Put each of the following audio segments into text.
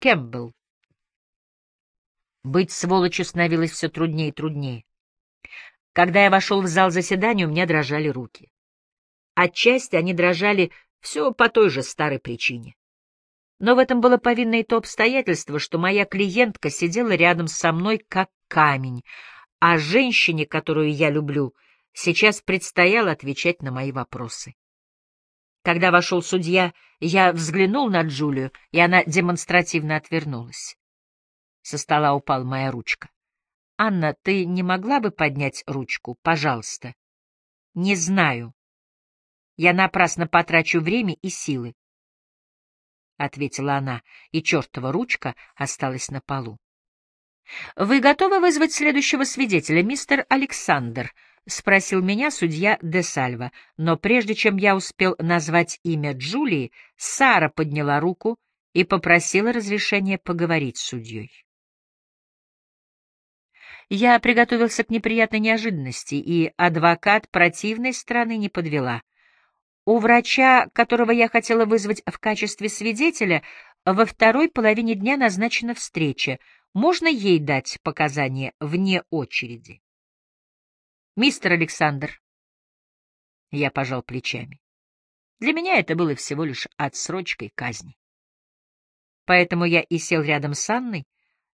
Кэмпбелл. Быть сволочью становилось все труднее и труднее. Когда я вошел в зал заседания, у меня дрожали руки. Отчасти они дрожали все по той же старой причине. Но в этом было повинно и то обстоятельство, что моя клиентка сидела рядом со мной как камень, а женщине, которую я люблю, сейчас предстояло отвечать на мои вопросы. Когда вошел судья, я взглянул на Джулию, и она демонстративно отвернулась. Со стола упала моя ручка. «Анна, ты не могла бы поднять ручку, пожалуйста?» «Не знаю. Я напрасно потрачу время и силы», — ответила она, и чертова ручка осталась на полу. «Вы готовы вызвать следующего свидетеля, мистер Александр?» — спросил меня судья де Сальва. Но прежде чем я успел назвать имя Джулии, Сара подняла руку и попросила разрешения поговорить с судьей. Я приготовился к неприятной неожиданности, и адвокат противной стороны не подвела. У врача, которого я хотела вызвать в качестве свидетеля, во второй половине дня назначена встреча. Можно ей дать показания вне очереди? Мистер Александр. Я пожал плечами. Для меня это было всего лишь отсрочкой казни. Поэтому я и сел рядом с Анной,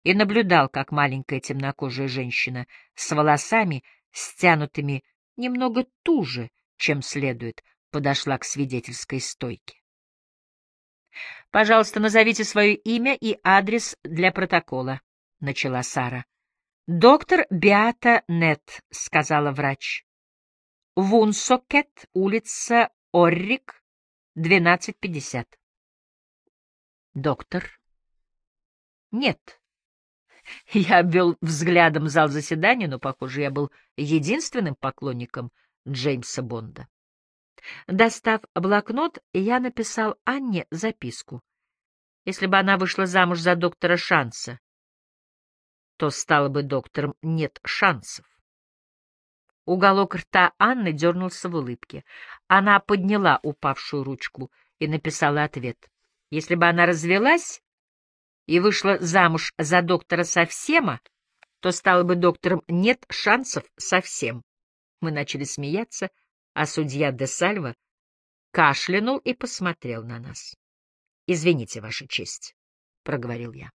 и наблюдал, как маленькая темнокожая женщина с волосами, стянутыми немного туже, чем следует, подошла к свидетельской стойке. «Пожалуйста, назовите свое имя и адрес для протокола», — начала Сара. «Доктор Биата Нет», — сказала врач. «Вунсокет, улица Оррик, 1250». «Доктор?» «Нет», я обвел взглядом зал заседания, но, похоже, я был единственным поклонником Джеймса Бонда. Достав блокнот, я написал Анне записку. Если бы она вышла замуж за доктора Шанса, то стала бы доктором «нет шансов». Уголок рта Анны дернулся в улыбке. Она подняла упавшую ручку и написала ответ. Если бы она развелась, и вышла замуж за доктора Совсема, то стала бы доктором «нет шансов совсем». Мы начали смеяться, а судья де Сальва кашлянул и посмотрел на нас. — Извините, Ваша честь, — проговорил я.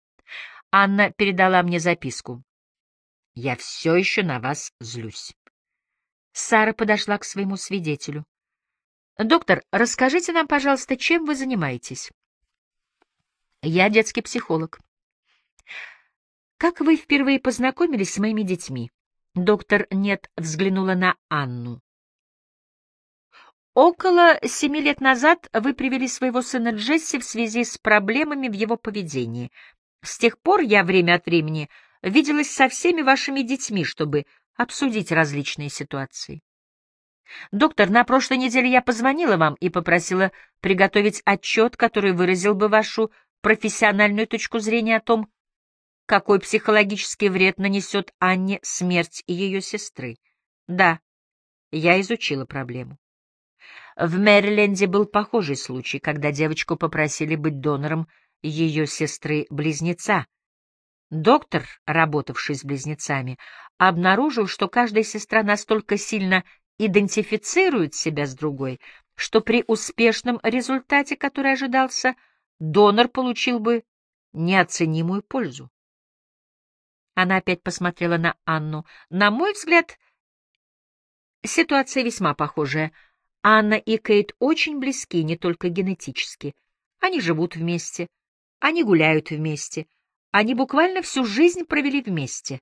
Анна передала мне записку. — Я все еще на вас злюсь. Сара подошла к своему свидетелю. — Доктор, расскажите нам, пожалуйста, чем вы занимаетесь? Я детский психолог. Как вы впервые познакомились с моими детьми? Доктор Нет взглянула на Анну. Около семи лет назад вы привели своего сына Джесси в связи с проблемами в его поведении. С тех пор я время от времени виделась со всеми вашими детьми, чтобы обсудить различные ситуации. Доктор, на прошлой неделе я позвонила вам и попросила приготовить отчет, который выразил бы вашу профессиональную точку зрения о том, какой психологический вред нанесет Анне смерть ее сестры. Да, я изучила проблему. В Мэриленде был похожий случай, когда девочку попросили быть донором ее сестры-близнеца. Доктор, работавший с близнецами, обнаружил, что каждая сестра настолько сильно идентифицирует себя с другой, что при успешном результате, который ожидался, донор получил бы неоценимую пользу. Она опять посмотрела на Анну. На мой взгляд, ситуация весьма похожая. Анна и Кейт очень близки, не только генетически. Они живут вместе, они гуляют вместе, они буквально всю жизнь провели вместе.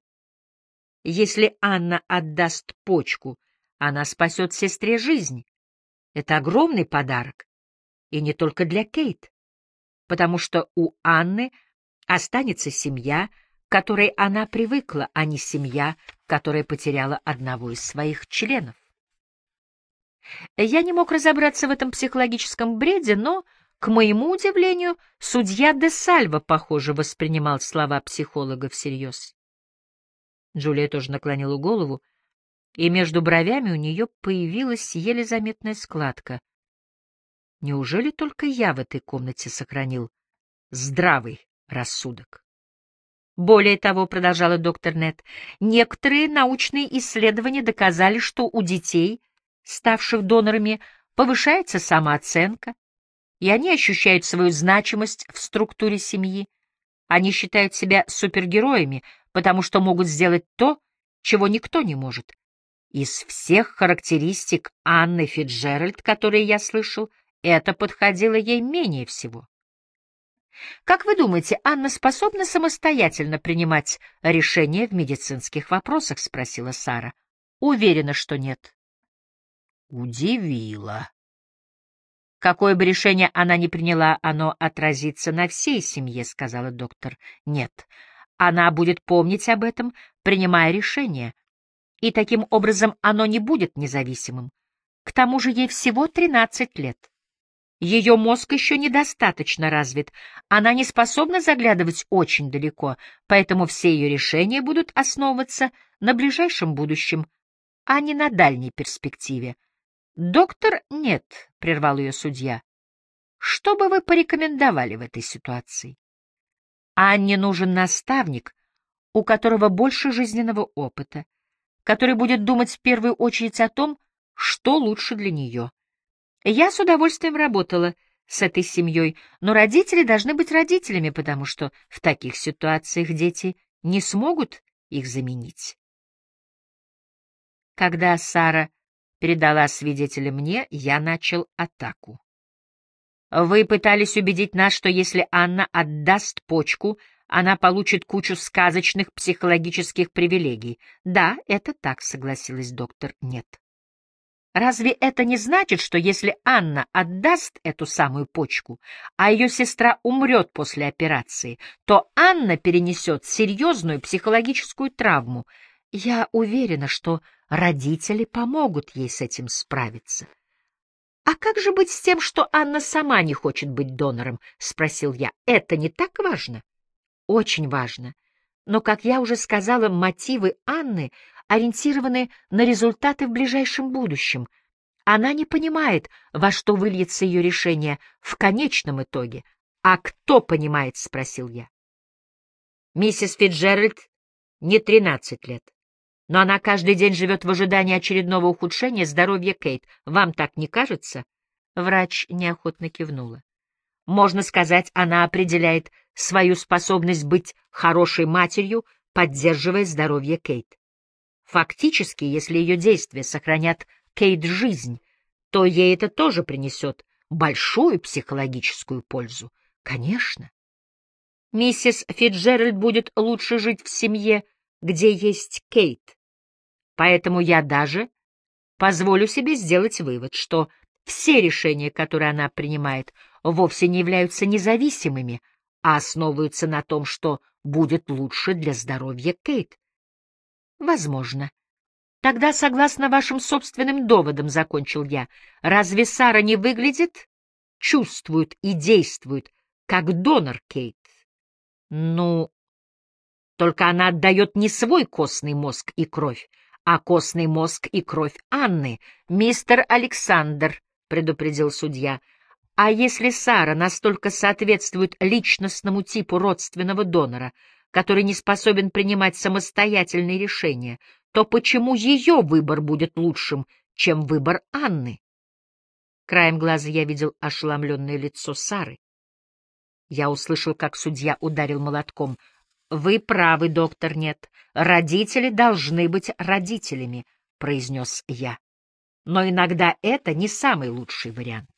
Если Анна отдаст почку, она спасет сестре жизнь. Это огромный подарок. И не только для Кейт потому что у Анны останется семья, к которой она привыкла, а не семья, которая потеряла одного из своих членов. Я не мог разобраться в этом психологическом бреде, но, к моему удивлению, судья де Сальво, похоже, воспринимал слова психолога всерьез. Джулия тоже наклонила голову, и между бровями у нее появилась еле заметная складка — Неужели только я в этой комнате сохранил здравый рассудок. Более того, продолжала доктор Нет, некоторые научные исследования доказали, что у детей, ставших донорами, повышается самооценка, и они ощущают свою значимость в структуре семьи. Они считают себя супергероями, потому что могут сделать то, чего никто не может. Из всех характеристик Анны Фитджеральд, которые я слышал, это подходило ей менее всего. Как вы думаете, Анна способна самостоятельно принимать решения в медицинских вопросах? спросила Сара. Уверена, что нет. Удивила. Какое бы решение она ни приняла, оно отразится на всей семье, сказала доктор. Нет, она будет помнить об этом, принимая решение, и таким образом оно не будет независимым. К тому же ей всего 13 лет. Ее мозг еще недостаточно развит, она не способна заглядывать очень далеко, поэтому все ее решения будут основываться на ближайшем будущем, а не на дальней перспективе. «Доктор, нет», — прервал ее судья. «Что бы вы порекомендовали в этой ситуации?» Анне нужен наставник, у которого больше жизненного опыта, который будет думать в первую очередь о том, что лучше для нее. Я с удовольствием работала с этой семьей, но родители должны быть родителями, потому что в таких ситуациях дети не смогут их заменить. Когда Сара передала свидетеля мне, я начал атаку. Вы пытались убедить нас, что если Анна отдаст почку, она получит кучу сказочных психологических привилегий. Да, это так, согласилась доктор. Нет. Разве это не значит, что если Анна отдаст эту самую почку, а ее сестра умрет после операции, то Анна перенесет серьезную психологическую травму? Я уверена, что родители помогут ей с этим справиться. — А как же быть с тем, что Анна сама не хочет быть донором? — спросил я. — Это не так важно? — Очень важно. Но, как я уже сказала, мотивы Анны ориентированы на результаты в ближайшем будущем. Она не понимает, во что выльется ее решение в конечном итоге. «А кто понимает?» — спросил я. Миссис Фитджеральд не тринадцать лет, но она каждый день живет в ожидании очередного ухудшения здоровья Кейт. Вам так не кажется? Врач неохотно кивнула. Можно сказать, она определяет свою способность быть хорошей матерью, поддерживая здоровье Кейт. Фактически, если ее действия сохранят Кейт жизнь, то ей это тоже принесет большую психологическую пользу. Конечно. Миссис Фитджеральд будет лучше жить в семье, где есть Кейт. Поэтому я даже позволю себе сделать вывод, что все решения, которые она принимает, вовсе не являются независимыми, а основываются на том, что будет лучше для здоровья Кейт. Возможно. Тогда, согласно вашим собственным доводам, закончил я, разве Сара не выглядит, чувствует и действует, как донор Кейт? Ну, только она отдает не свой костный мозг и кровь, а костный мозг и кровь Анны. Мистер Александр, — предупредил судья, — а если Сара настолько соответствует личностному типу родственного донора, который не способен принимать самостоятельные решения, то почему ее выбор будет лучшим, чем выбор Анны? Краем глаза я видел ошеломленное лицо Сары. Я услышал, как судья ударил молотком. «Вы правы, доктор, нет. Родители должны быть родителями», — произнес я. «Но иногда это не самый лучший вариант».